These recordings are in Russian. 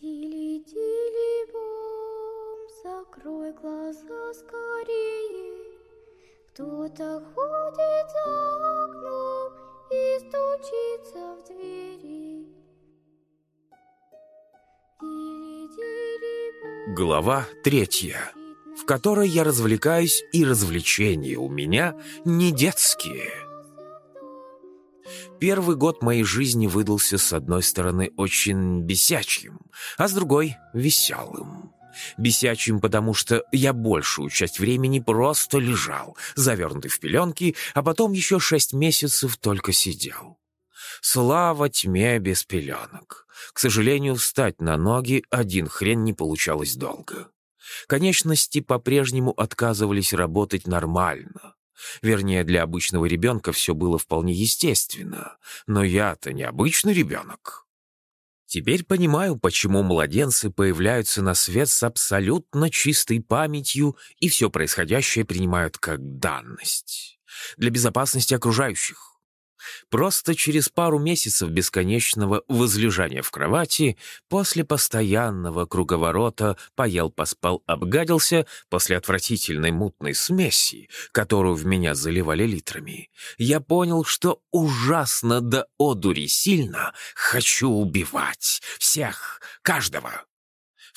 Тили-тили-бом, закрой глаза скорее. Кто-то ходит за окном и стучится в двери. Глава третья, в которой я развлекаюсь, и развлечения у меня не детские. Первый год моей жизни выдался с одной стороны очень бесячим, а с другой — веселым. Бесячим, потому что я большую часть времени просто лежал, завернутый в пеленки, а потом еще шесть месяцев только сидел. Слава тьме без пеленок. К сожалению, встать на ноги один хрен не получалось долго. Конечности по-прежнему отказывались работать нормально. Вернее, для обычного ребенка все было вполне естественно. Но я-то не обычный ребенок. Теперь понимаю, почему младенцы появляются на свет с абсолютно чистой памятью и все происходящее принимают как данность. Для безопасности окружающих. Просто через пару месяцев бесконечного возлежания в кровати, после постоянного круговорота поел-поспал, обгадился, после отвратительной мутной смеси, которую в меня заливали литрами, я понял, что ужасно до одури сильно хочу убивать всех, каждого.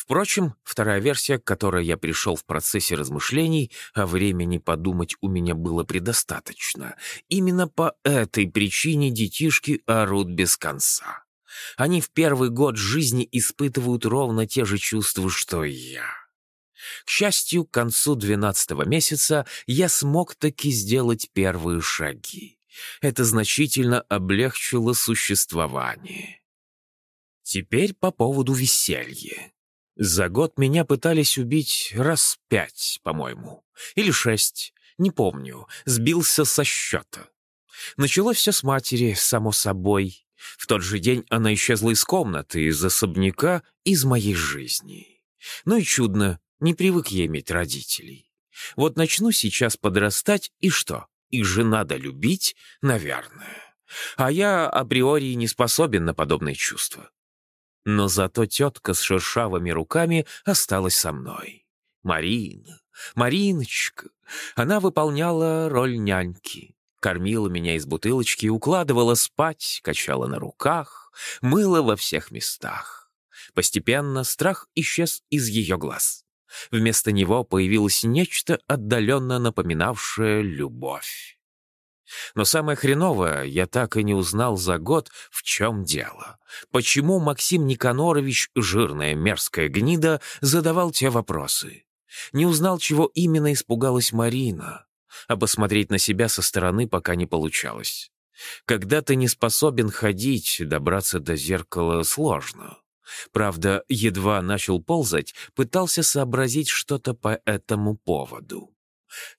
Впрочем, вторая версия, к которой я пришел в процессе размышлений, а времени подумать у меня было предостаточно. Именно по этой причине детишки орут без конца. Они в первый год жизни испытывают ровно те же чувства, что и я. К счастью, к концу двенадцатого месяца я смог таки сделать первые шаги. Это значительно облегчило существование. Теперь по поводу веселья. За год меня пытались убить раз пять, по-моему. Или шесть, не помню, сбился со счета. Началось все с матери, само собой. В тот же день она исчезла из комнаты, из особняка, из моей жизни. Ну и чудно, не привык я иметь родителей. Вот начну сейчас подрастать, и что? Их же надо любить, наверное. А я априори не способен на подобные чувства. Но зато тетка с шершавыми руками осталась со мной. Марина, Мариночка. Она выполняла роль няньки. Кормила меня из бутылочки, укладывала спать, качала на руках, мыла во всех местах. Постепенно страх исчез из ее глаз. Вместо него появилось нечто отдаленно напоминавшее любовь. Но самое хреновое, я так и не узнал за год, в чем дело. Почему Максим Никанорович, жирная мерзкая гнида, задавал те вопросы? Не узнал, чего именно испугалась Марина. А посмотреть на себя со стороны пока не получалось. Когда ты не способен ходить, добраться до зеркала сложно. Правда, едва начал ползать, пытался сообразить что-то по этому поводу.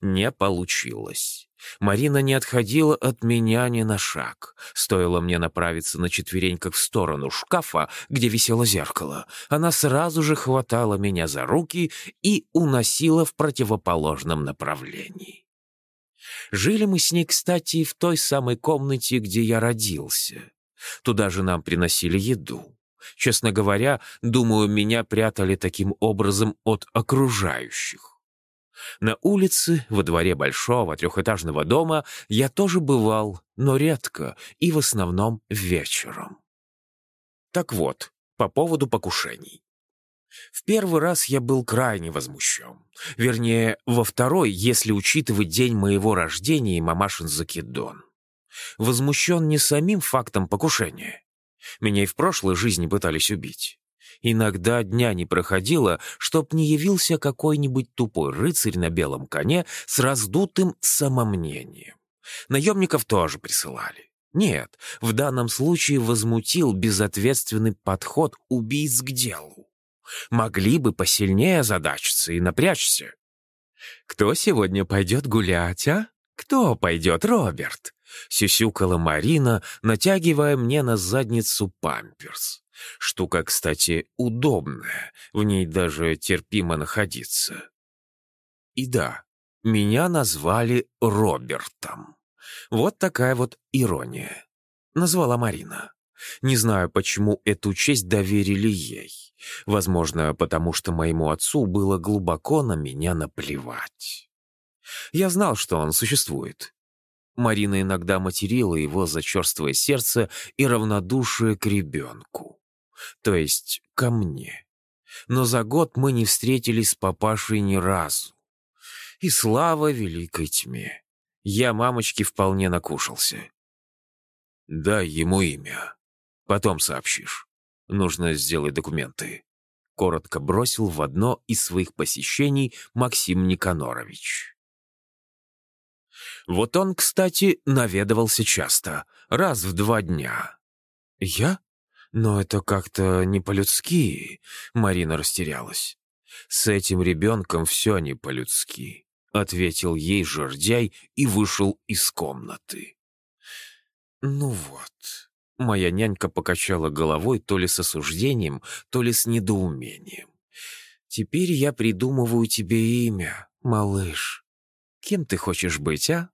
Не получилось. Марина не отходила от меня ни на шаг. Стоило мне направиться на четвереньках в сторону шкафа, где висело зеркало. Она сразу же хватала меня за руки и уносила в противоположном направлении. Жили мы с ней, кстати, в той самой комнате, где я родился. Туда же нам приносили еду. Честно говоря, думаю, меня прятали таким образом от окружающих. На улице, во дворе большого трехэтажного дома, я тоже бывал, но редко и в основном вечером. Так вот, по поводу покушений. В первый раз я был крайне возмущен. Вернее, во второй, если учитывать день моего рождения и мамашин закидон. Возмущен не самим фактом покушения. Меня и в прошлой жизни пытались убить. Иногда дня не проходило, чтоб не явился какой-нибудь тупой рыцарь на белом коне с раздутым самомнением. Наемников тоже присылали. Нет, в данном случае возмутил безответственный подход убийц к делу. Могли бы посильнее озадачиться и напрячься. «Кто сегодня пойдет гулять, а? Кто пойдет, Роберт?» Сюсюкала Марина, натягивая мне на задницу памперс. Штука, кстати, удобная, в ней даже терпимо находиться. И да, меня назвали Робертом. Вот такая вот ирония. Назвала Марина. Не знаю, почему эту честь доверили ей. Возможно, потому что моему отцу было глубоко на меня наплевать. Я знал, что он существует. Марина иногда материла его за черствое сердце и равнодушие к ребенку. То есть ко мне. Но за год мы не встретились с папашей ни разу. И слава великой тьме. Я мамочки вполне накушался. Дай ему имя. Потом сообщишь. Нужно сделать документы. Коротко бросил в одно из своих посещений Максим Никанорович. Вот он, кстати, наведывался часто, раз в два дня. «Я? Но это как-то не по-людски», — Марина растерялась. «С этим ребенком все не по-людски», — ответил ей жердяй и вышел из комнаты. «Ну вот», Моя нянька покачала головой то ли с осуждением, то ли с недоумением. «Теперь я придумываю тебе имя, малыш. Кем ты хочешь быть, а?»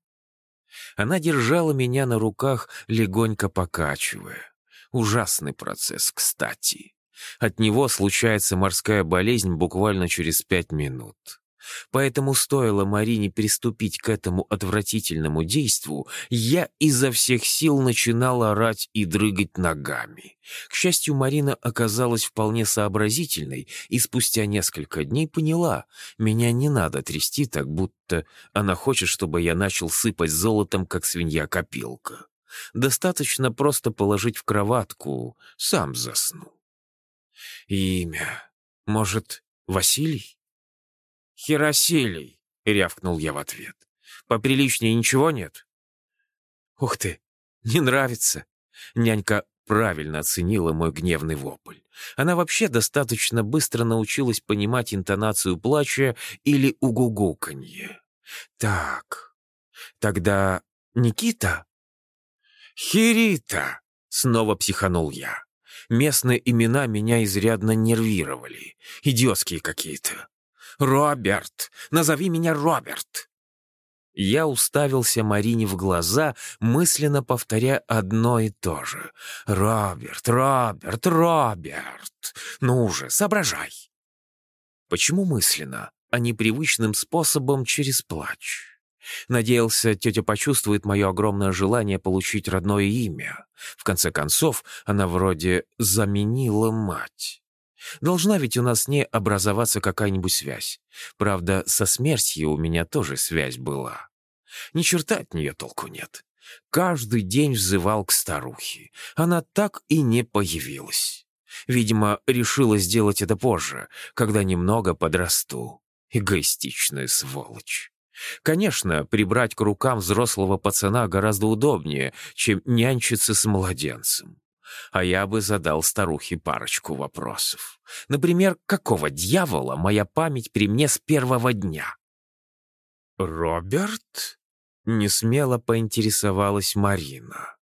Она держала меня на руках, легонько покачивая. Ужасный процесс, кстати. От него случается морская болезнь буквально через пять минут. Поэтому стоило Марине приступить к этому отвратительному действу, я изо всех сил начинал орать и дрыгать ногами. К счастью, Марина оказалась вполне сообразительной и спустя несколько дней поняла, меня не надо трясти так, будто она хочет, чтобы я начал сыпать золотом, как свинья-копилка. Достаточно просто положить в кроватку, сам засну. Имя. Может, Василий? «Хиросилий!» — рявкнул я в ответ. «Поприличнее ничего нет?» «Ух ты! Не нравится!» Нянька правильно оценила мой гневный вопль. Она вообще достаточно быстро научилась понимать интонацию плача или угугуканье. «Так, тогда Никита?» «Хирита!» — снова психанул я. Местные имена меня изрядно нервировали. Идиотские какие-то. «Роберт! Назови меня Роберт!» Я уставился Марине в глаза, мысленно повторяя одно и то же. «Роберт, Роберт, Роберт! Ну же, соображай!» Почему мысленно, а не привычным способом через плач? Надеялся, тетя почувствует мое огромное желание получить родное имя. В конце концов, она вроде заменила мать. Должна ведь у нас с ней образоваться какая-нибудь связь. Правда, со смертью у меня тоже связь была. Ни черта от нее толку нет. Каждый день взывал к старухе. Она так и не появилась. Видимо, решила сделать это позже, когда немного подрасту. Эгоистичная сволочь. Конечно, прибрать к рукам взрослого пацана гораздо удобнее, чем нянчиться с младенцем а я бы задал старухе парочку вопросов. Например, какого дьявола моя память при мне с первого дня? «Роберт?» — несмело поинтересовалась Марина.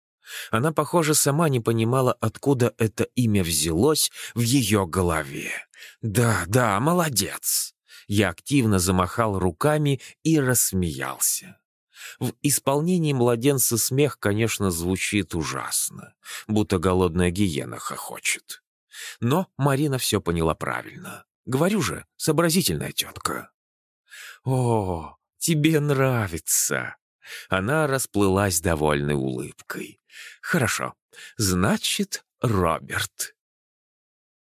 Она, похоже, сама не понимала, откуда это имя взялось в ее голове. «Да, да, молодец!» Я активно замахал руками и рассмеялся. В исполнении младенца смех, конечно, звучит ужасно, будто голодная гиена хохочет. Но Марина все поняла правильно. Говорю же, сообразительная тетка. «О, тебе нравится!» Она расплылась довольной улыбкой. «Хорошо, значит, Роберт».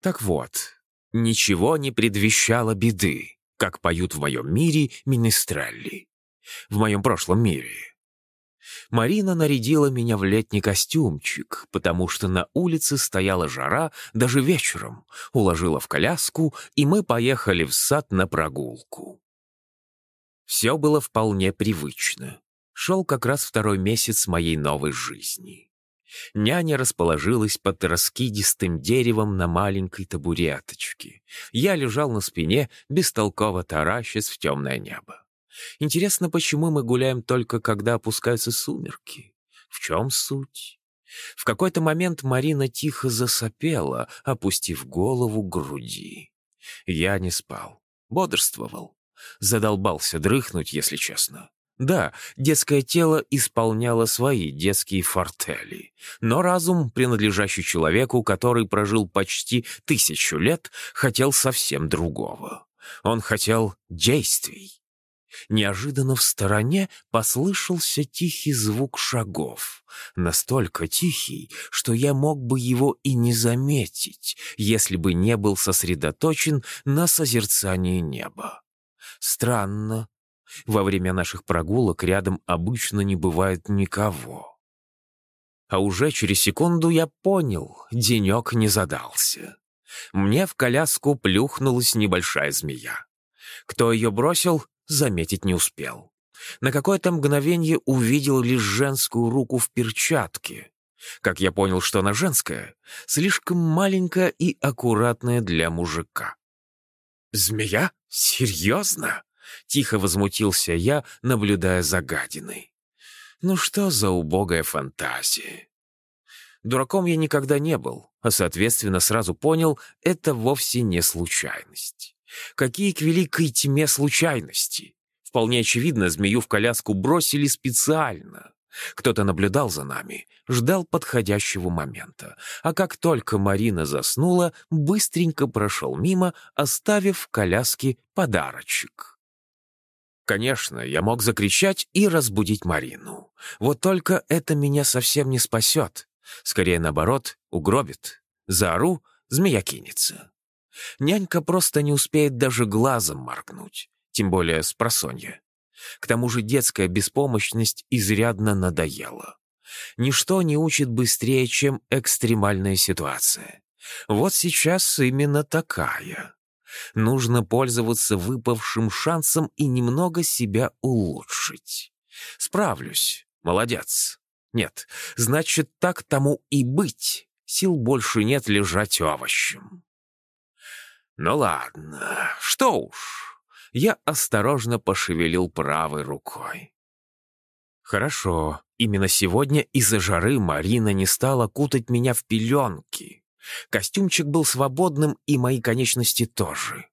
Так вот, ничего не предвещало беды, как поют в моем мире министрелли в моем прошлом мире. Марина нарядила меня в летний костюмчик, потому что на улице стояла жара даже вечером, уложила в коляску, и мы поехали в сад на прогулку. Все было вполне привычно. Шел как раз второй месяц моей новой жизни. Няня расположилась под раскидистым деревом на маленькой табуреточке. Я лежал на спине, бестолково таращась в темное небо. Интересно, почему мы гуляем только когда опускаются сумерки? В чем суть? В какой-то момент Марина тихо засопела, опустив голову к груди. Я не спал, бодрствовал. Задолбался дрыхнуть, если честно. Да, детское тело исполняло свои детские фортели, но разум, принадлежащий человеку, который прожил почти тысячу лет, хотел совсем другого. Он хотел действий. Неожиданно в стороне послышался тихий звук шагов. Настолько тихий, что я мог бы его и не заметить, если бы не был сосредоточен на созерцании неба. Странно, во время наших прогулок рядом обычно не бывает никого. А уже через секунду я понял, денек не задался. Мне в коляску плюхнулась небольшая змея. Кто ее бросил, заметить не успел. На какое-то мгновение увидел лишь женскую руку в перчатке. Как я понял, что она женская, слишком маленькая и аккуратная для мужика. «Змея? Серьезно?» Тихо возмутился я, наблюдая за гадиной. Ну что за убогая фантазия? Дураком я никогда не был, а, соответственно, сразу понял, это вовсе не случайность. Какие к великой тьме случайности? Вполне очевидно, змею в коляску бросили специально. Кто-то наблюдал за нами, ждал подходящего момента. А как только Марина заснула, быстренько прошел мимо, оставив в коляске подарочек. Конечно, я мог закричать и разбудить Марину. Вот только это меня совсем не спасет. Скорее, наоборот, угробит. Заору, змея кинется. Нянька просто не успеет даже глазом моргнуть, тем более с просонья. К тому же детская беспомощность изрядно надоела. Ничто не учит быстрее, чем экстремальная ситуация. Вот сейчас именно такая. Нужно пользоваться выпавшим шансом и немного себя улучшить. Справлюсь. Молодец. Нет, значит, так тому и быть. Сил больше нет лежать овощем. Ну ладно, что уж. Я осторожно пошевелил правой рукой. Хорошо, именно сегодня из-за жары Марина не стала кутать меня в пеленки. Костюмчик был свободным, и мои конечности тоже.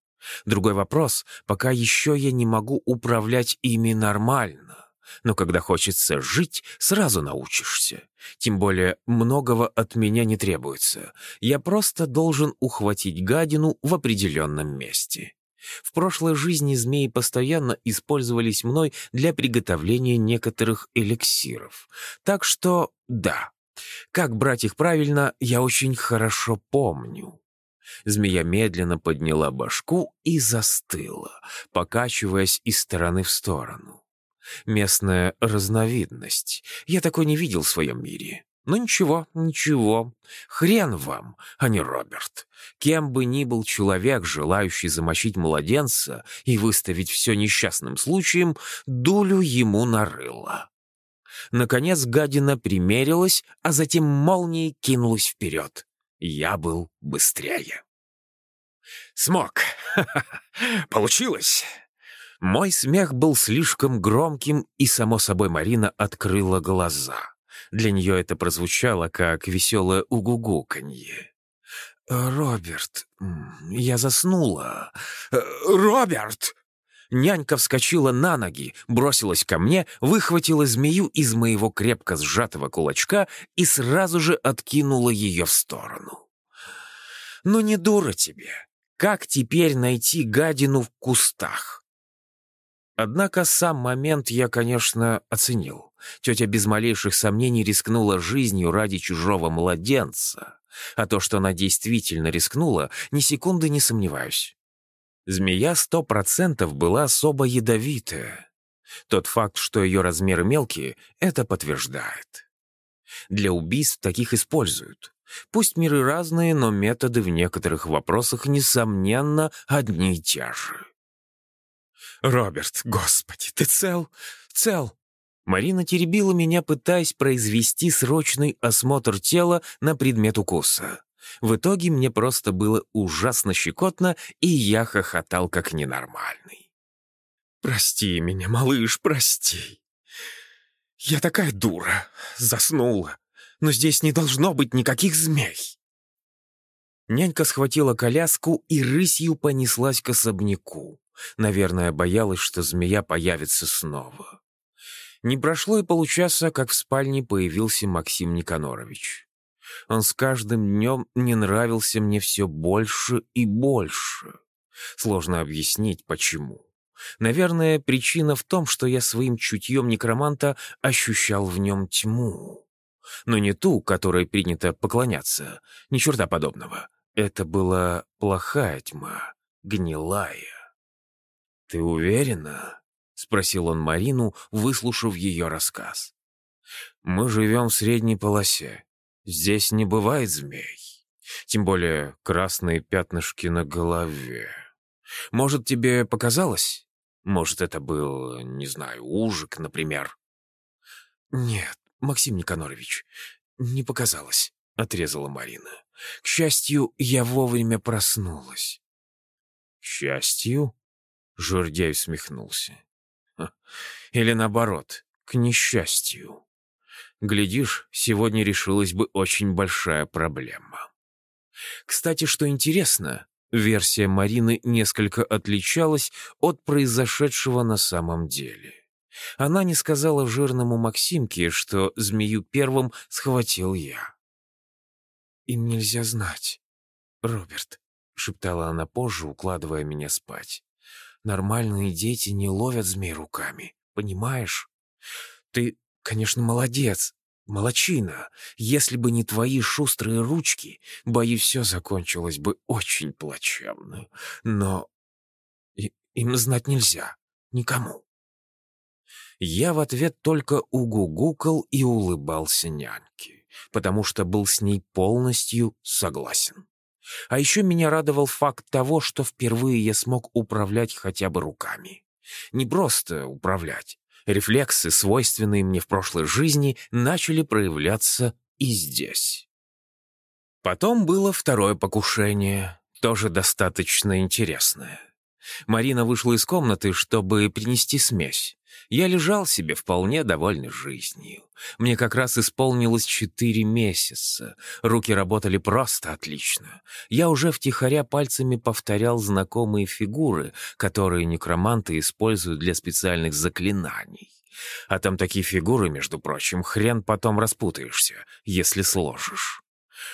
Другой вопрос, пока еще я не могу управлять ими нормально. Но когда хочется жить, сразу научишься. Тем более, многого от меня не требуется. Я просто должен ухватить гадину в определенном месте. В прошлой жизни змеи постоянно использовались мной для приготовления некоторых эликсиров. Так что да, как брать их правильно, я очень хорошо помню. Змея медленно подняла башку и застыла, покачиваясь из стороны в сторону. Местная разновидность. Я такой не видел в своем мире. Но ничего, ничего. Хрен вам, а не Роберт. Кем бы ни был человек, желающий замочить младенца и выставить все несчастным случаем, дулю ему нарыло. Наконец гадина примерилась, а затем молнией кинулась вперед. Я был быстрее. «Смог! Получилось!» Мой смех был слишком громким, и, само собой, Марина открыла глаза. Для нее это прозвучало, как веселое угугуканье. «Роберт, я заснула. Роберт!» Нянька вскочила на ноги, бросилась ко мне, выхватила змею из моего крепко сжатого кулачка и сразу же откинула ее в сторону. «Ну не дура тебе! Как теперь найти гадину в кустах?» Однако сам момент я, конечно, оценил. Тетя без малейших сомнений рискнула жизнью ради чужого младенца. А то, что она действительно рискнула, ни секунды не сомневаюсь. Змея сто процентов была особо ядовитая. Тот факт, что ее размеры мелкие, это подтверждает. Для убийств таких используют. Пусть миры разные, но методы в некоторых вопросах, несомненно, одни и те же. «Роберт, господи, ты цел? Цел?» Марина теребила меня, пытаясь произвести срочный осмотр тела на предмет укуса. В итоге мне просто было ужасно щекотно, и я хохотал как ненормальный. «Прости меня, малыш, прости. Я такая дура, заснула, но здесь не должно быть никаких змей». Нянька схватила коляску и рысью понеслась к особняку. Наверное, боялась, что змея появится снова. Не прошло и получаса, как в спальне появился Максим Никанорович. Он с каждым днем не нравился мне все больше и больше. Сложно объяснить, почему. Наверное, причина в том, что я своим чутьем некроманта ощущал в нем тьму. Но не ту, которой принято поклоняться, ни черта подобного. Это была плохая тьма, гнилая. «Ты уверена?» — спросил он Марину, выслушав ее рассказ. «Мы живем в средней полосе. Здесь не бывает змей. Тем более красные пятнышки на голове. Может, тебе показалось? Может, это был, не знаю, ужик, например?» «Нет, Максим Никонорович, не показалось», — отрезала Марина. «К счастью, я вовремя проснулась». «К счастью?» — Журдяй усмехнулся. «Или наоборот, к несчастью. Глядишь, сегодня решилась бы очень большая проблема». Кстати, что интересно, версия Марины несколько отличалась от произошедшего на самом деле. Она не сказала жирному Максимке, что змею первым схватил я. «Им нельзя знать, Роберт», — шептала она позже, укладывая меня спать. «Нормальные дети не ловят змей руками, понимаешь? Ты, конечно, молодец, молочина. Если бы не твои шустрые ручки, боюсь, все закончилось бы очень плачевно. Но им знать нельзя, никому». Я в ответ только угугукал и улыбался няньке, потому что был с ней полностью согласен. А еще меня радовал факт того, что впервые я смог управлять хотя бы руками. Не просто управлять. Рефлексы, свойственные мне в прошлой жизни, начали проявляться и здесь. Потом было второе покушение, тоже достаточно интересное. Марина вышла из комнаты, чтобы принести смесь. Я лежал себе вполне довольный жизнью. Мне как раз исполнилось четыре месяца. Руки работали просто отлично. Я уже втихаря пальцами повторял знакомые фигуры, которые некроманты используют для специальных заклинаний. А там такие фигуры, между прочим, хрен потом распутаешься, если сложишь.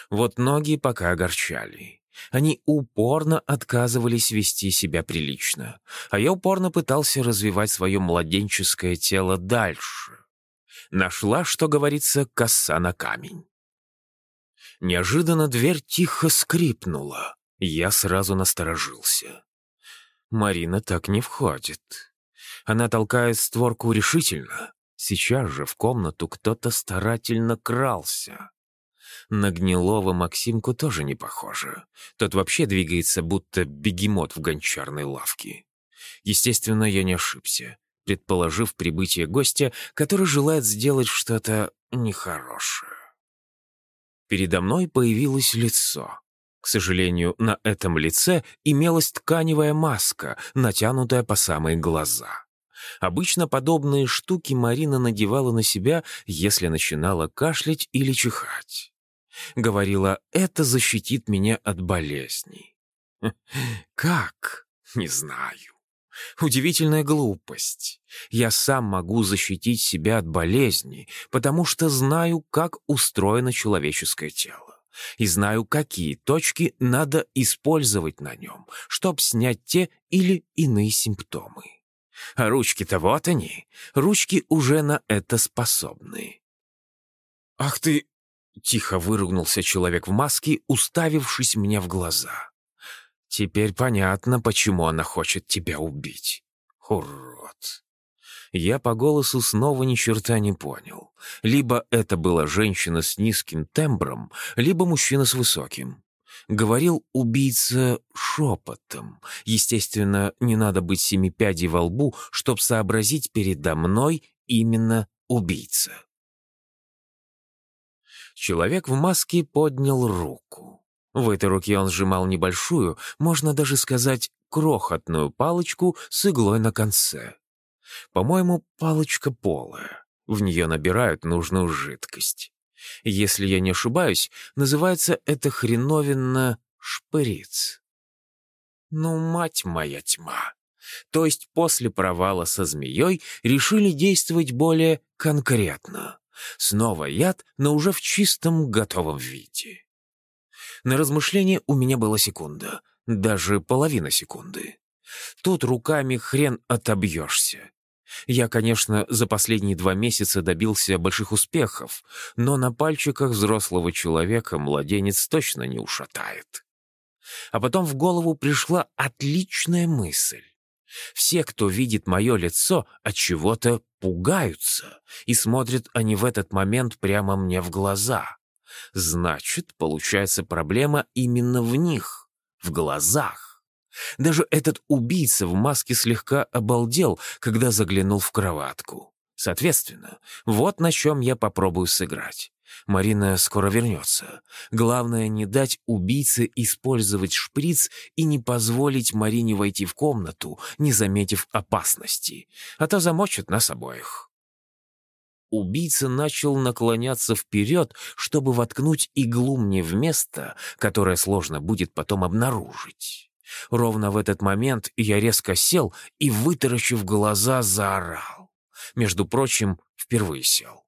Вот ноги пока огорчали. Они упорно отказывались вести себя прилично, а я упорно пытался развивать свое младенческое тело дальше. Нашла, что говорится, коса на камень. Неожиданно дверь тихо скрипнула. Я сразу насторожился. Марина так не входит. Она толкает створку решительно. Сейчас же в комнату кто-то старательно крался. На гнилого Максимку тоже не похоже. Тот вообще двигается, будто бегемот в гончарной лавке. Естественно, я не ошибся, предположив прибытие гостя, который желает сделать что-то нехорошее. Передо мной появилось лицо. К сожалению, на этом лице имелась тканевая маска, натянутая по самые глаза. Обычно подобные штуки Марина надевала на себя, если начинала кашлять или чихать. Говорила, это защитит меня от болезней. Как? Не знаю. Удивительная глупость. Я сам могу защитить себя от болезней, потому что знаю, как устроено человеческое тело. И знаю, какие точки надо использовать на нем, чтобы снять те или иные симптомы. А ручки-то вот они. Ручки уже на это способны. «Ах ты Тихо выругнулся человек в маске, уставившись мне в глаза. «Теперь понятно, почему она хочет тебя убить. Урод!» Я по голосу снова ни черта не понял. Либо это была женщина с низким тембром, либо мужчина с высоким. Говорил убийца шепотом. Естественно, не надо быть семи пядей во лбу, чтобы сообразить передо мной именно убийца. Человек в маске поднял руку. В этой руке он сжимал небольшую, можно даже сказать, крохотную палочку с иглой на конце. По-моему, палочка полая. В нее набирают нужную жидкость. Если я не ошибаюсь, называется это хреновина шприц. Ну, мать моя тьма! То есть после провала со змеей решили действовать более конкретно. Снова яд, но уже в чистом готовом виде. На размышление у меня была секунда, даже половина секунды. Тут руками хрен отобьешься. Я, конечно, за последние два месяца добился больших успехов, но на пальчиках взрослого человека младенец точно не ушатает. А потом в голову пришла отличная мысль. Все, кто видит мое лицо, от чего-то пугаются, и смотрят они в этот момент прямо мне в глаза. Значит, получается проблема именно в них, в глазах. Даже этот убийца в маске слегка обалдел, когда заглянул в кроватку. Соответственно, вот на чем я попробую сыграть. Марина скоро вернется. Главное, не дать убийце использовать шприц и не позволить Марине войти в комнату, не заметив опасности, а то замочит нас обоих. Убийца начал наклоняться вперед, чтобы воткнуть иглу мне в место, которое сложно будет потом обнаружить. Ровно в этот момент я резко сел и, вытаращив глаза, заорал. Между прочим, впервые сел.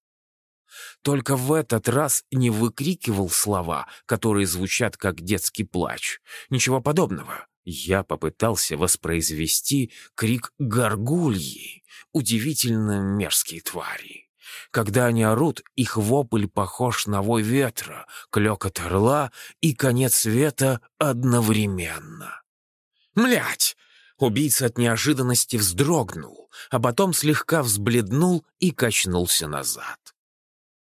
Только в этот раз не выкрикивал слова, которые звучат как детский плач. Ничего подобного. Я попытался воспроизвести крик горгульи, удивительно мерзкие твари. Когда они орут, их вопль похож на вой ветра, клёкот орла и конец света одновременно. Млять! Убийца от неожиданности вздрогнул, а потом слегка взбледнул и качнулся назад.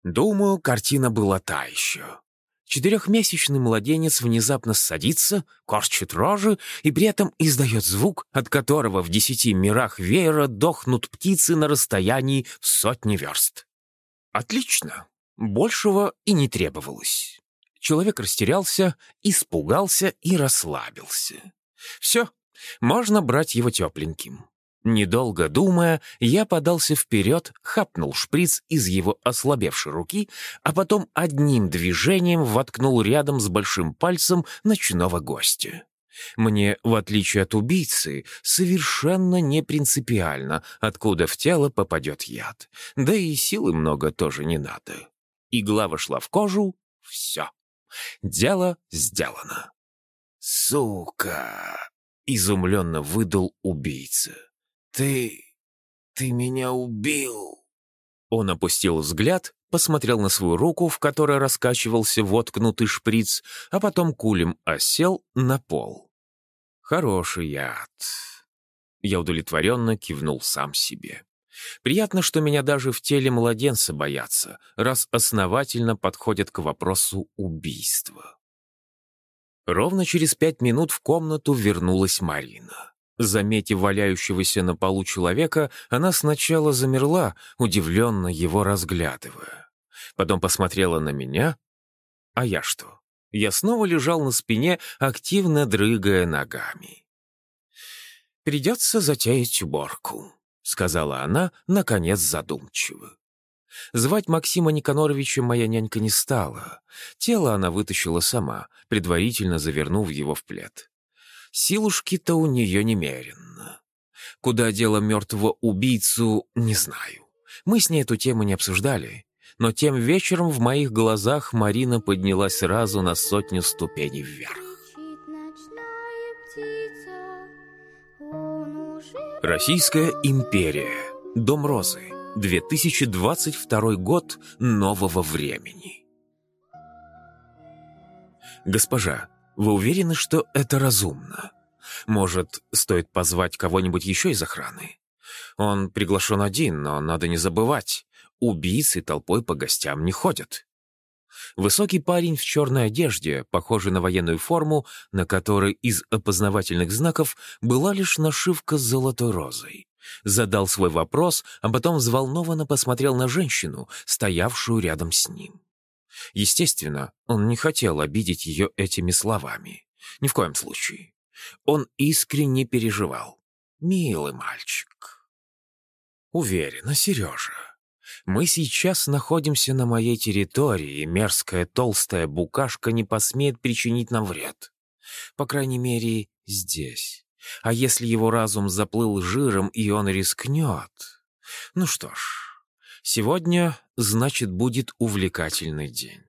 Думаю, картина была та еще. Четырехмесячный младенец внезапно садится, корчит рожи и при этом издает звук, от которого в десяти мирах веера дохнут птицы на расстоянии в сотни верст. Отлично. Большего и не требовалось. Человек растерялся, испугался и расслабился. Все, можно брать его тепленьким. Недолго думая, я подался вперед, хапнул шприц из его ослабевшей руки, а потом одним движением воткнул рядом с большим пальцем ночного гостя. Мне, в отличие от убийцы, совершенно не принципиально, откуда в тело попадет яд. Да и силы много тоже не надо. Игла вошла в кожу — все. Дело сделано. «Сука!» — изумленно выдал убийца. «Ты... ты меня убил!» Он опустил взгляд, посмотрел на свою руку, в которой раскачивался воткнутый шприц, а потом кулем осел на пол. «Хороший яд». Я удовлетворенно кивнул сам себе. Приятно, что меня даже в теле младенца боятся, раз основательно подходят к вопросу убийства. Ровно через пять минут в комнату вернулась Марина. Заметив валяющегося на полу человека, она сначала замерла, удивленно его разглядывая. Потом посмотрела на меня. А я что? Я снова лежал на спине, активно дрыгая ногами. «Придется затеять уборку», — сказала она, наконец задумчиво. Звать Максима Никаноровича моя нянька не стала. Тело она вытащила сама, предварительно завернув его в плед. Силушки-то у нее немерено. Куда дело мертвого убийцу, не знаю. Мы с ней эту тему не обсуждали. Но тем вечером в моих глазах Марина поднялась сразу на сотню ступеней вверх. Российская империя. Дом Розы. 2022 год нового времени. Госпожа, вы уверены, что это разумно? Может, стоит позвать кого-нибудь еще из охраны? Он приглашен один, но надо не забывать, убийцы толпой по гостям не ходят. Высокий парень в черной одежде, похожий на военную форму, на которой из опознавательных знаков была лишь нашивка с золотой розой. Задал свой вопрос, а потом взволнованно посмотрел на женщину, стоявшую рядом с ним. Естественно, он не хотел обидеть ее этими словами. Ни в коем случае. Он искренне переживал. «Милый мальчик». «Уверена, Сережа. Мы сейчас находимся на моей территории, и мерзкая толстая букашка не посмеет причинить нам вред. По крайней мере, здесь. А если его разум заплыл жиром, и он рискнет... Ну что ж, сегодня, значит, будет увлекательный день.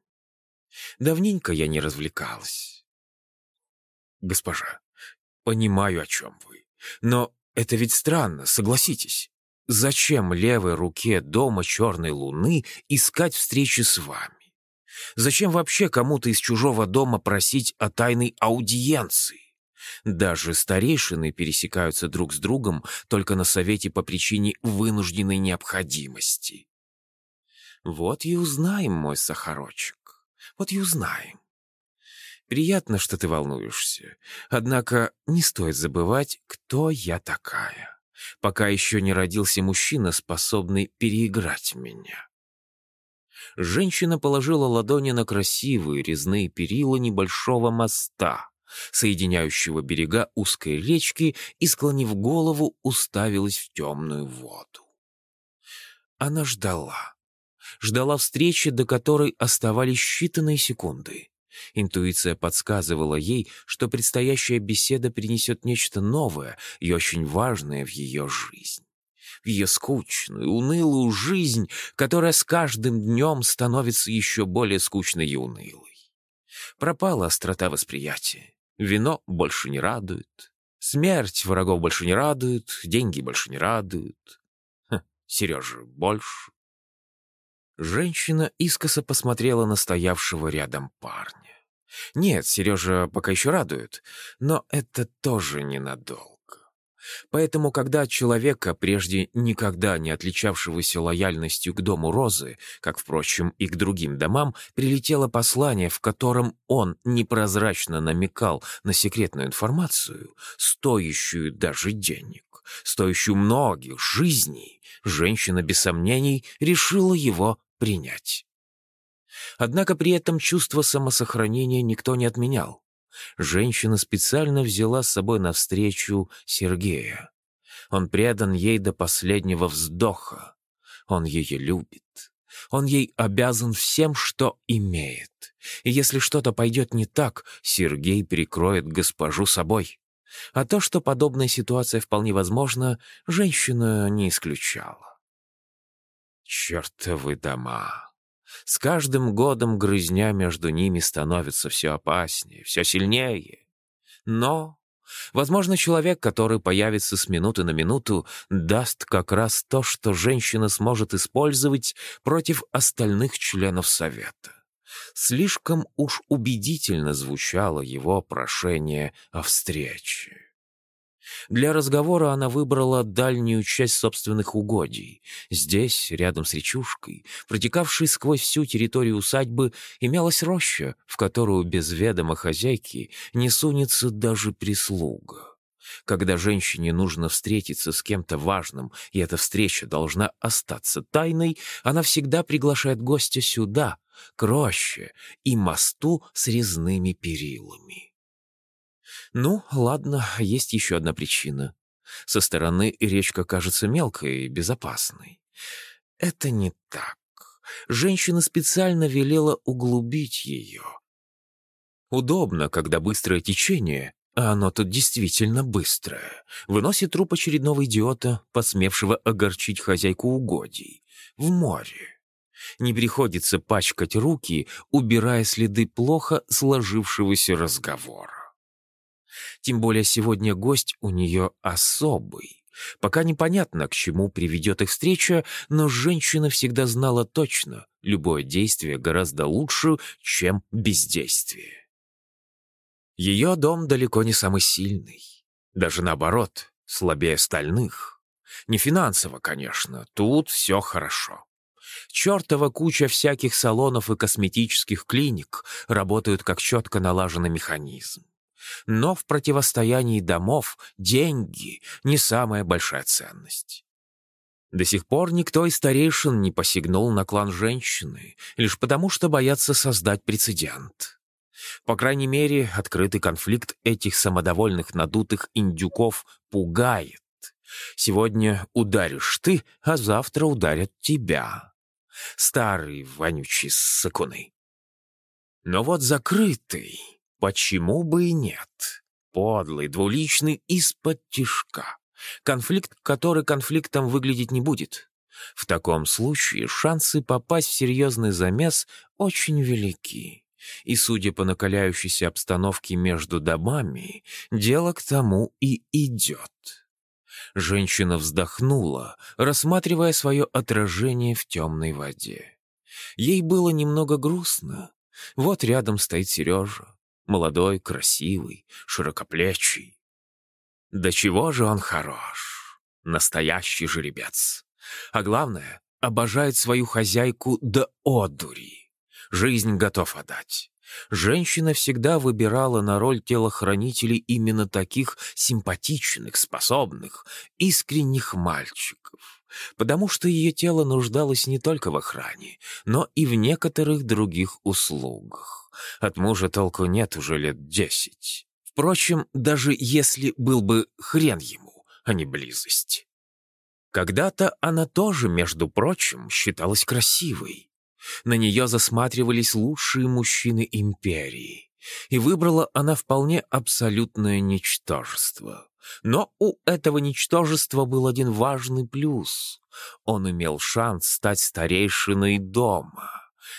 Давненько я не развлекалась. Госпожа, понимаю, о чем вы. Но это ведь странно, согласитесь. Зачем левой руке дома черной луны искать встречи с вами? Зачем вообще кому-то из чужого дома просить о тайной аудиенции? Даже старейшины пересекаются друг с другом только на совете по причине вынужденной необходимости. Вот и узнаем, мой сахарочек. Вот и узнаем. Приятно, что ты волнуешься. Однако не стоит забывать, кто я такая. Пока еще не родился мужчина, способный переиграть меня. Женщина положила ладони на красивые резные перила небольшого моста, соединяющего берега узкой речки, и, склонив голову, уставилась в темную воду. Она ждала. Ждала встречи, до которой оставались считанные секунды. Интуиция подсказывала ей, что предстоящая беседа принесет нечто новое и очень важное в ее жизнь. В ее скучную, унылую жизнь, которая с каждым днем становится еще более скучной и унылой. Пропала острота восприятия. Вино больше не радует. Смерть врагов больше не радует. Деньги больше не радуют. Ха, Сережа больше. Женщина искоса посмотрела на стоявшего рядом парня. Нет, Сережа пока еще радует, но это тоже ненадолго. Поэтому, когда человека, прежде никогда не отличавшегося лояльностью к дому Розы, как, впрочем, и к другим домам, прилетело послание, в котором он непрозрачно намекал на секретную информацию, стоящую даже денег, стоящую многих жизней, женщина, без сомнений, решила его принять. Однако при этом чувство самосохранения никто не отменял. Женщина специально взяла с собой навстречу Сергея. Он предан ей до последнего вздоха. Он ее любит. Он ей обязан всем, что имеет. И если что-то пойдет не так, Сергей перекроет госпожу собой. А то, что подобная ситуация вполне возможна, женщина не исключала. «Чертовы дома!» С каждым годом грызня между ними становится все опаснее, все сильнее. Но, возможно, человек, который появится с минуты на минуту, даст как раз то, что женщина сможет использовать против остальных членов Совета. Слишком уж убедительно звучало его прошение о встрече. Для разговора она выбрала дальнюю часть собственных угодий. Здесь, рядом с речушкой, протекавшей сквозь всю территорию усадьбы, имелась роща, в которую без ведома хозяйки не сунется даже прислуга. Когда женщине нужно встретиться с кем-то важным, и эта встреча должна остаться тайной, она всегда приглашает гостя сюда, к роще и мосту с резными перилами. Ну, ладно, есть еще одна причина. Со стороны речка кажется мелкой и безопасной. Это не так. Женщина специально велела углубить ее. Удобно, когда быстрое течение, а оно тут действительно быстрое, выносит труп очередного идиота, посмевшего огорчить хозяйку угодий, в море. Не приходится пачкать руки, убирая следы плохо сложившегося разговора. Тем более сегодня гость у нее особый. Пока непонятно, к чему приведет их встреча, но женщина всегда знала точно, любое действие гораздо лучше, чем бездействие. Ее дом далеко не самый сильный. Даже наоборот, слабее остальных. Не финансово, конечно, тут все хорошо. Чертова куча всяких салонов и косметических клиник работают как четко налаженный механизм. Но в противостоянии домов деньги — не самая большая ценность. До сих пор никто из старейшин не посягнул на клан женщины, лишь потому что боятся создать прецедент. По крайней мере, открытый конфликт этих самодовольных надутых индюков пугает. Сегодня ударишь ты, а завтра ударят тебя. Старый вонючий сыкуны. Но вот закрытый Почему бы и нет? подлый, двуличный, из-под тишка. Конфликт, который конфликтом выглядеть не будет. В таком случае шансы попасть в серьезный замес очень велики. И, судя по накаляющейся обстановке между домами, дело к тому и идет. Женщина вздохнула, рассматривая свое отражение в темной воде. Ей было немного грустно. Вот рядом стоит Сережа. Молодой, красивый, широкоплечий. Да чего же он хорош. Настоящий жеребец. А главное, обожает свою хозяйку до одури. Жизнь готов отдать. Женщина всегда выбирала на роль телохранителей именно таких симпатичных, способных, искренних мальчиков, потому что ее тело нуждалось не только в охране, но и в некоторых других услугах. От мужа толку нет уже лет десять. Впрочем, даже если был бы хрен ему, а не близость. Когда-то она тоже, между прочим, считалась красивой. На нее засматривались лучшие мужчины империи. И выбрала она вполне абсолютное ничтожество. Но у этого ничтожества был один важный плюс. Он имел шанс стать старейшиной дома.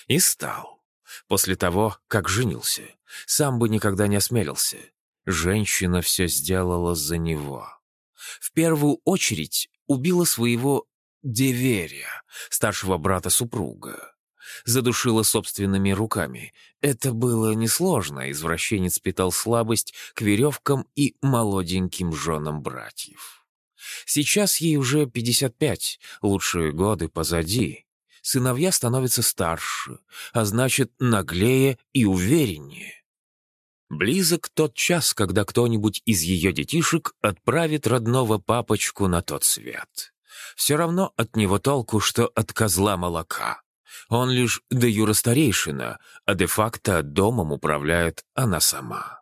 И стал. После того, как женился. Сам бы никогда не осмелился. Женщина все сделала за него. В первую очередь убила своего деверия, старшего брата супруга задушила собственными руками. Это было несложно, извращенец питал слабость к веревкам и молоденьким женам братьев. Сейчас ей уже 55, лучшие годы позади. Сыновья становятся старше, а значит, наглее и увереннее. Близок тот час, когда кто-нибудь из ее детишек отправит родного папочку на тот свет. Все равно от него толку, что от козла молока. Он лишь де юра старейшина, а де-факто домом управляет она сама.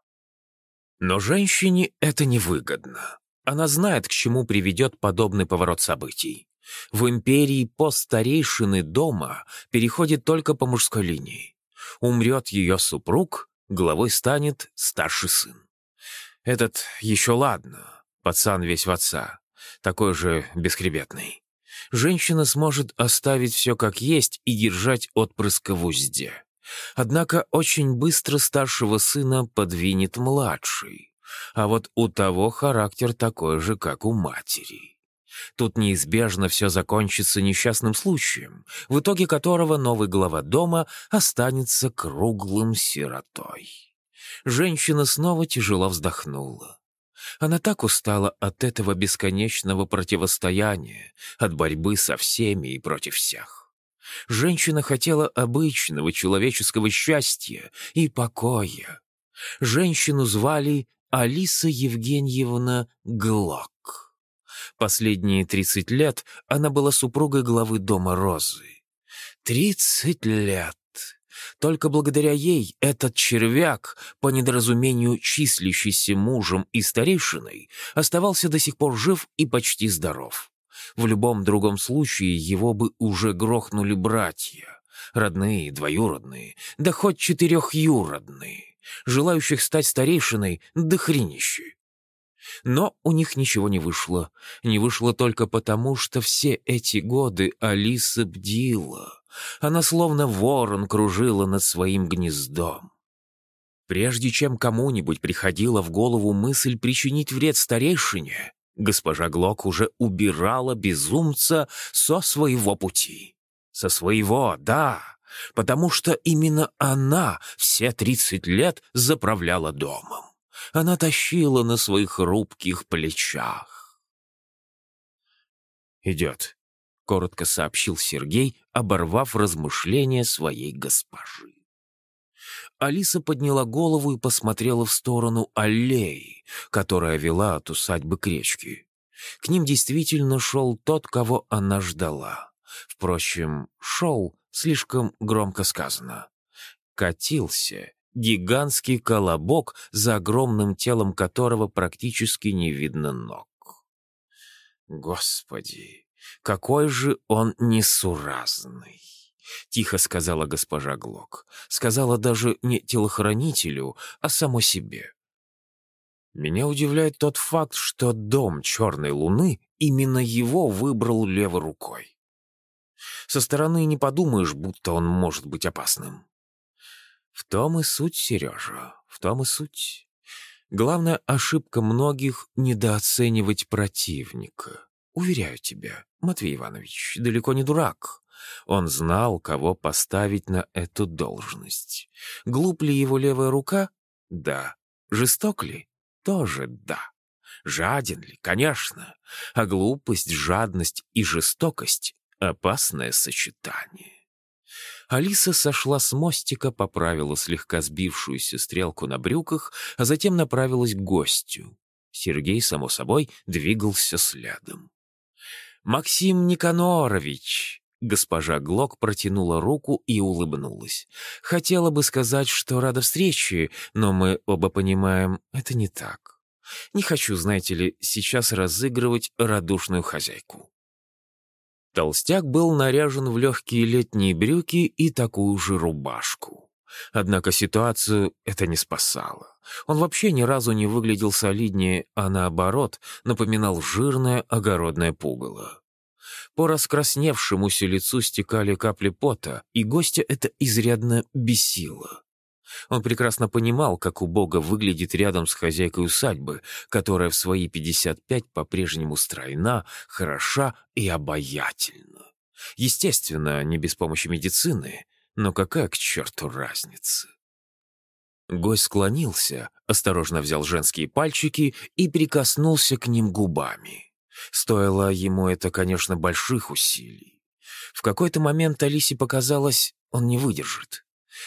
Но женщине это невыгодно. Она знает, к чему приведет подобный поворот событий. В империи пост старейшины дома переходит только по мужской линии. Умрет ее супруг, главой станет старший сын. Этот еще ладно, пацан весь в отца, такой же бесхребетный женщина сможет оставить все как есть и держать отпрыска в узде. Однако очень быстро старшего сына подвинет младший. А вот у того характер такой же, как у матери. Тут неизбежно все закончится несчастным случаем, в итоге которого новый глава дома останется круглым сиротой. Женщина снова тяжело вздохнула. Она так устала от этого бесконечного противостояния, от борьбы со всеми и против всех. Женщина хотела обычного человеческого счастья и покоя. Женщину звали Алиса Евгеньевна Глок. Последние тридцать лет она была супругой главы дома Розы. Тридцать лет! Только благодаря ей этот червяк, по недоразумению числящийся мужем и старейшиной, оставался до сих пор жив и почти здоров. В любом другом случае его бы уже грохнули братья, родные, двоюродные, да хоть четырехюродные, желающих стать старейшиной до хренищи. Но у них ничего не вышло. Не вышло только потому, что все эти годы Алиса бдила. Она словно ворон кружила над своим гнездом. Прежде чем кому-нибудь приходила в голову мысль причинить вред старейшине, госпожа Глок уже убирала безумца со своего пути. Со своего, да, потому что именно она все тридцать лет заправляла домом. Она тащила на своих хрупких плечах. «Идет», — коротко сообщил Сергей, оборвав размышления своей госпожи. Алиса подняла голову и посмотрела в сторону аллеи, которая вела от усадьбы к речке. К ним действительно шел тот, кого она ждала. Впрочем, шел слишком громко сказано. Катился гигантский колобок, за огромным телом которого практически не видно ног. Господи, какой же он несуразный!» — тихо сказала госпожа Глок. Сказала даже не телохранителю, а само себе. Меня удивляет тот факт, что дом Черной Луны именно его выбрал левой рукой. Со стороны не подумаешь, будто он может быть опасным. В том и суть, Сережа, в том и суть. Главная ошибка многих — недооценивать противника. Уверяю тебя, Матвей Иванович, далеко не дурак. Он знал, кого поставить на эту должность. Глуп ли его левая рука? Да. Жесток ли? Тоже да. Жаден ли? Конечно. А глупость, жадность и жестокость — опасное сочетание. Алиса сошла с мостика, поправила слегка сбившуюся стрелку на брюках, а затем направилась к гостю. Сергей, само собой, двигался следом. «Максим Никанорович!» Госпожа Глок протянула руку и улыбнулась. «Хотела бы сказать, что рада встрече, но мы оба понимаем, это не так. Не хочу, знаете ли, сейчас разыгрывать радушную хозяйку». Толстяк был наряжен в легкие летние брюки и такую же рубашку. Однако ситуацию это не спасало. Он вообще ни разу не выглядел солиднее, а наоборот, напоминал жирное огородное пугало. По раскрасневшемуся лицу стекали капли пота, и гостя это изрядно бесило. Он прекрасно понимал, как убого выглядит рядом с хозяйкой усадьбы, которая в свои 55 по-прежнему стройна, хороша и обаятельна. Естественно, не без помощи медицины, но какая к черту разница? Гость склонился, осторожно взял женские пальчики и прикоснулся к ним губами. Стоило ему это, конечно, больших усилий. В какой-то момент Алисе показалось, он не выдержит.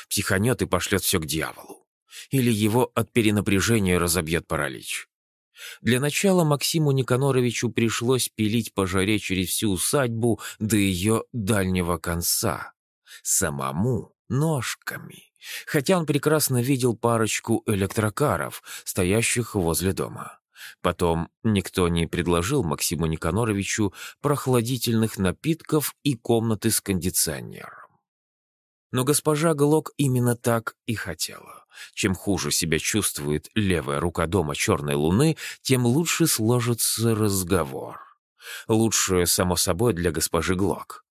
Психанет и пошлет все к дьяволу. Или его от перенапряжения разобьет паралич. Для начала Максиму Никаноровичу пришлось пилить по жаре через всю усадьбу до ее дальнего конца. Самому, ножками. Хотя он прекрасно видел парочку электрокаров, стоящих возле дома. Потом никто не предложил Максиму Никаноровичу прохладительных напитков и комнаты с кондиционером. Но госпожа Глок именно так и хотела. Чем хуже себя чувствует левая рука дома Черной Луны, тем лучше сложится разговор. Лучше, само собой, для госпожи Глок.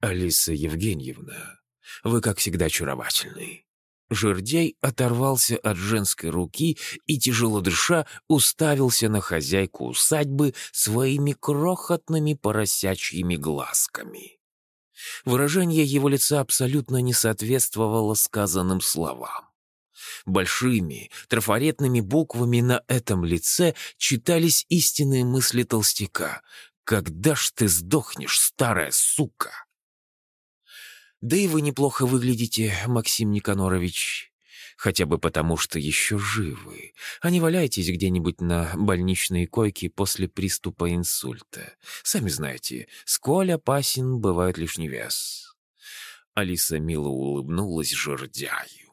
«Алиса Евгеньевна, вы, как всегда, очаровательны». Жердяй оторвался от женской руки и, тяжело дыша, уставился на хозяйку усадьбы своими крохотными поросячьими глазками. Выражение его лица абсолютно не соответствовало сказанным словам. Большими, трафаретными буквами на этом лице читались истинные мысли толстяка. «Когда ж ты сдохнешь, старая сука?» «Да и вы неплохо выглядите, Максим Никанорович хотя бы потому, что еще живы, а не валяйтесь где-нибудь на больничной койке после приступа инсульта. Сами знаете, сколь опасен бывает лишний вес». Алиса мило улыбнулась жердяю.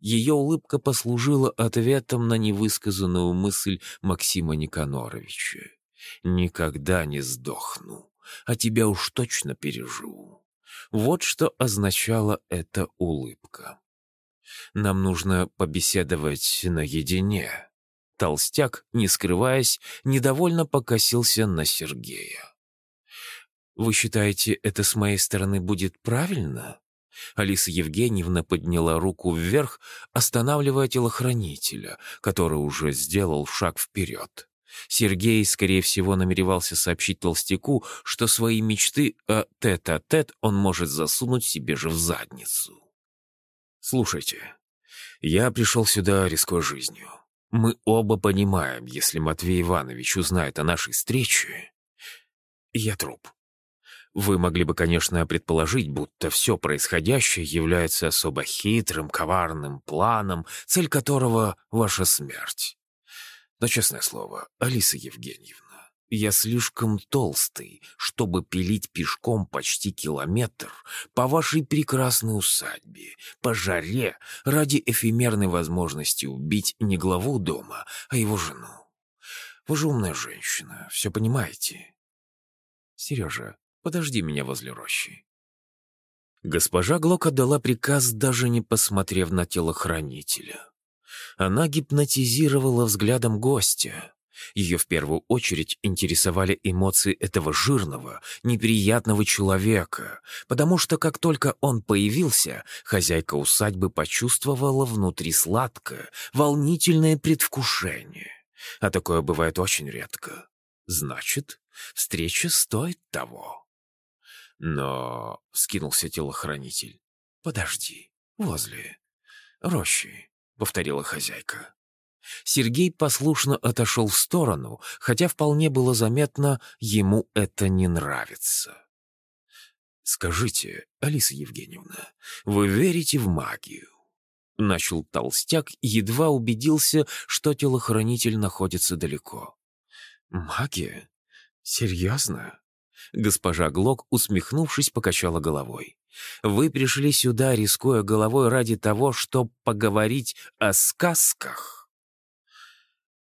Ее улыбка послужила ответом на невысказанную мысль Максима Никаноровича. «Никогда не сдохну, а тебя уж точно переживу». Вот что означала эта улыбка. Нам нужно побеседовать наедине». Толстяк, не скрываясь, недовольно покосился на Сергея. «Вы считаете, это с моей стороны будет правильно?» Алиса Евгеньевна подняла руку вверх, останавливая телохранителя, который уже сделал шаг вперед. Сергей, скорее всего, намеревался сообщить толстяку, что свои мечты о тет-а-тет -тет он может засунуть себе же в задницу. «Слушайте, я пришел сюда, рискуя жизнью. Мы оба понимаем, если Матвей Иванович узнает о нашей встрече, я труп. Вы могли бы, конечно, предположить, будто все происходящее является особо хитрым, коварным планом, цель которого — ваша смерть. Но, честное слово, Алиса Евгеньевна, я слишком толстый, чтобы пилить пешком почти километр по вашей прекрасной усадьбе, по жаре, ради эфемерной возможности убить не главу дома, а его жену. Вы же умная женщина, все понимаете. Сережа, подожди меня возле рощи. Госпожа Глок отдала приказ, даже не посмотрев на телохранителя. Она гипнотизировала взглядом гостя. Ее в первую очередь интересовали эмоции этого жирного, неприятного человека, потому что как только он появился, хозяйка усадьбы почувствовала внутри сладкое, волнительное предвкушение. А такое бывает очень редко. Значит, встреча стоит того. Но, — скинулся телохранитель, — подожди, возле рощи, — повторила хозяйка. Сергей послушно отошел в сторону, хотя вполне было заметно, ему это не нравится. «Скажите, Алиса Евгеньевна, вы верите в магию?» Начал толстяк, едва убедился, что телохранитель находится далеко. «Магия? Серьезно?» Госпожа Глок, усмехнувшись, покачала головой. «Вы пришли сюда, рискуя головой ради того, чтобы поговорить о сказках?»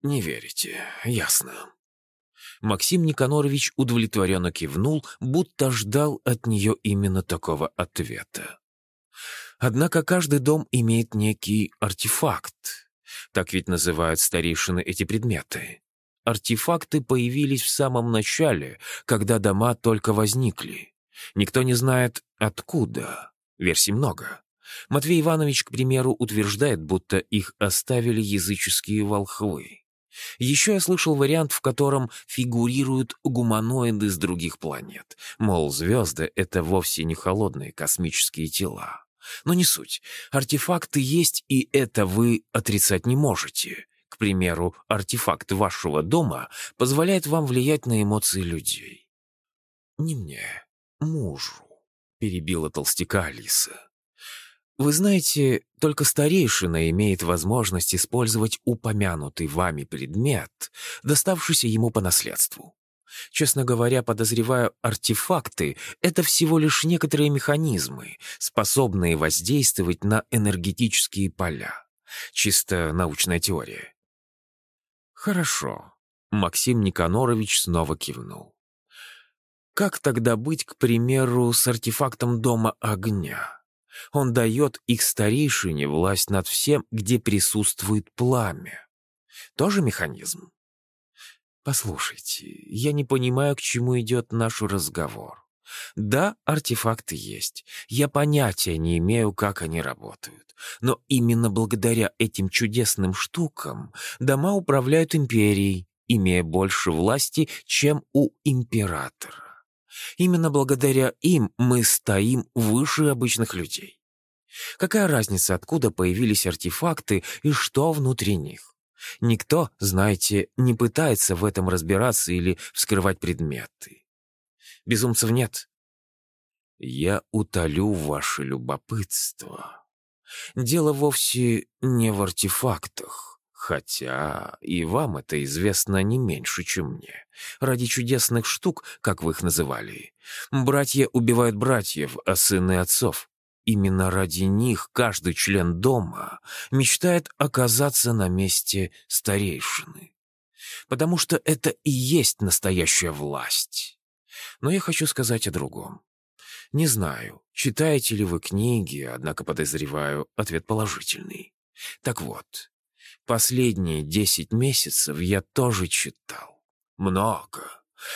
«Не верите, ясно». Максим Никанорович удовлетворенно кивнул, будто ждал от нее именно такого ответа. Однако каждый дом имеет некий артефакт. Так ведь называют старейшины эти предметы. Артефакты появились в самом начале, когда дома только возникли. Никто не знает, откуда. Версий много. Матвей Иванович, к примеру, утверждает, будто их оставили языческие волхвы. Еще я слышал вариант, в котором фигурируют гуманоиды с других планет. Мол, звезды — это вовсе не холодные космические тела. Но не суть. Артефакты есть, и это вы отрицать не можете. К примеру, артефакт вашего дома позволяет вам влиять на эмоции людей. «Не мне, мужу», — перебила толстяка Алиса. Вы знаете, только старейшина имеет возможность использовать упомянутый вами предмет, доставшийся ему по наследству. Честно говоря, подозреваю, артефакты — это всего лишь некоторые механизмы, способные воздействовать на энергетические поля. Чисто научная теория. Хорошо. Максим Никанорович снова кивнул. Как тогда быть, к примеру, с артефактом Дома Огня? Он дает их старейшине власть над всем, где присутствует пламя. Тоже механизм? Послушайте, я не понимаю, к чему идет наш разговор. Да, артефакты есть. Я понятия не имею, как они работают. Но именно благодаря этим чудесным штукам дома управляют империей, имея больше власти, чем у императора. Именно благодаря им мы стоим выше обычных людей. Какая разница, откуда появились артефакты и что внутри них? Никто, знаете, не пытается в этом разбираться или вскрывать предметы. Безумцев нет. Я утолю ваше любопытство. Дело вовсе не в артефактах. Хотя и вам это известно не меньше, чем мне. Ради чудесных штук, как вы их называли. Братья убивают братьев, а сыны отцов. Именно ради них каждый член дома мечтает оказаться на месте старейшины. Потому что это и есть настоящая власть. Но я хочу сказать о другом. Не знаю, читаете ли вы книги, однако подозреваю, ответ положительный. Так вот, Последние десять месяцев я тоже читал. Много.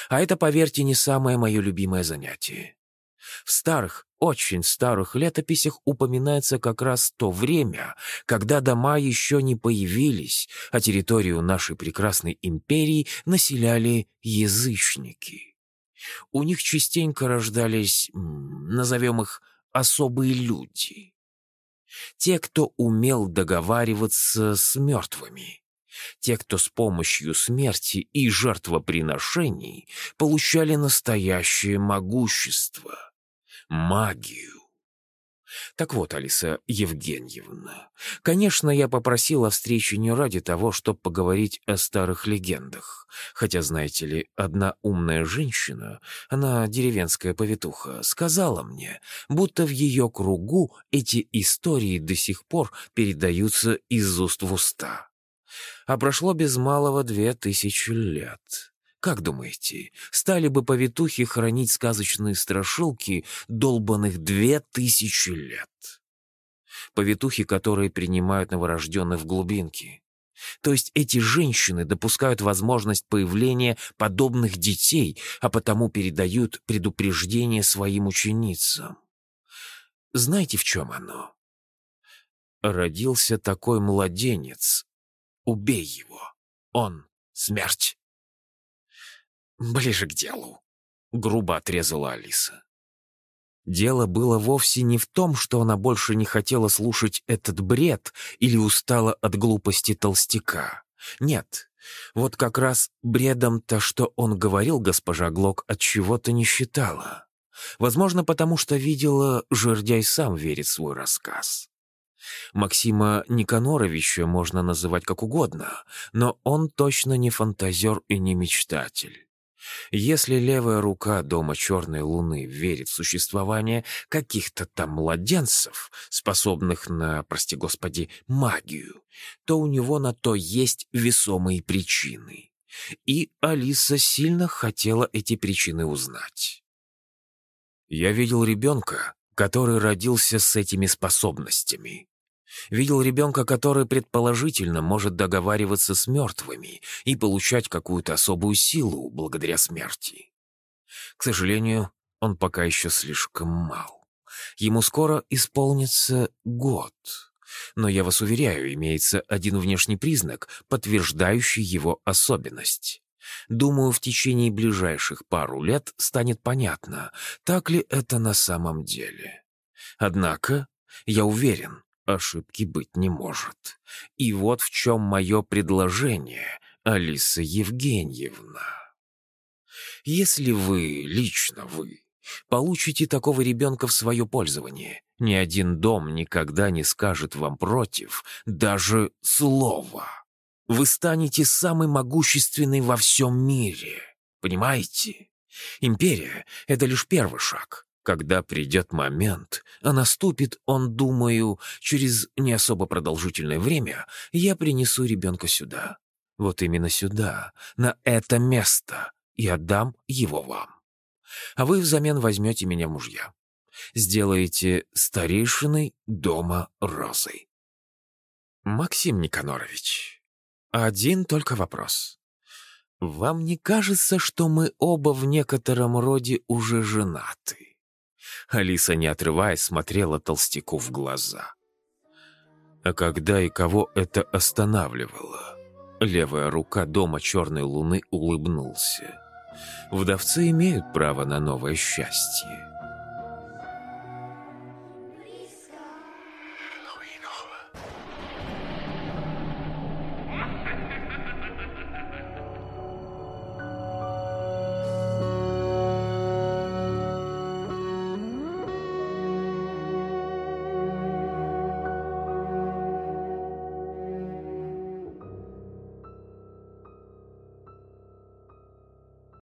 А это, поверьте, не самое мое любимое занятие. В старых, очень старых летописях упоминается как раз то время, когда дома еще не появились, а территорию нашей прекрасной империи населяли язычники. У них частенько рождались, назовем их, особые люди. Те, кто умел договариваться с мертвыми. Те, кто с помощью смерти и жертвоприношений получали настоящее могущество, магию. Так вот, Алиса Евгеньевна, конечно, я попросила встречи не ради того, чтобы поговорить о старых легендах. Хотя, знаете ли, одна умная женщина, она деревенская повитуха, сказала мне, будто в ее кругу эти истории до сих пор передаются из уст в уста. А прошло без малого две тысячи лет. Как думаете, стали бы повитухи хранить сказочные страшилки долбанных две тысячи лет? повитухи, которые принимают новорожденных в глубинки. То есть эти женщины допускают возможность появления подобных детей, а потому передают предупреждение своим ученицам. Знаете, в чем оно? Родился такой младенец. Убей его. Он — смерть. Ближе к делу. Грубо отрезала Алиса. Дело было вовсе не в том, что она больше не хотела слушать этот бред или устала от глупости толстяка. Нет, вот как раз бредом-то, что он говорил, госпожа Глок, от чего-то не считала. Возможно, потому что видела, жердяй сам верит свой рассказ. Максима Никаноровича можно называть как угодно, но он точно не фантазер и не мечтатель. Если левая рука дома Черной Луны верит в существование каких-то там младенцев, способных на, прости господи, магию, то у него на то есть весомые причины. И Алиса сильно хотела эти причины узнать. Я видел ребенка, который родился с этими способностями. Видел ребенка, который предположительно может договариваться с мертвыми и получать какую-то особую силу благодаря смерти. К сожалению, он пока еще слишком мал. Ему скоро исполнится год. Но я вас уверяю, имеется один внешний признак, подтверждающий его особенность. Думаю, в течение ближайших пару лет станет понятно, так ли это на самом деле. Однако, я уверен, Ошибки быть не может. И вот в чем мое предложение, Алиса Евгеньевна. Если вы, лично вы, получите такого ребенка в свое пользование, ни один дом никогда не скажет вам против даже слова. Вы станете самой могущественной во всем мире. Понимаете? Империя — это лишь первый шаг. Когда придет момент, а наступит он, думаю, через не особо продолжительное время, я принесу ребенка сюда. Вот именно сюда, на это место, и отдам его вам. А вы взамен возьмете меня мужья. Сделаете старейшиной дома Розой. Максим Никанорович, один только вопрос. Вам не кажется, что мы оба в некотором роде уже женаты? Алиса, не отрываясь, смотрела толстяку в глаза. А когда и кого это останавливало? Левая рука дома Черной Луны улыбнулся. Вдовцы имеют право на новое счастье.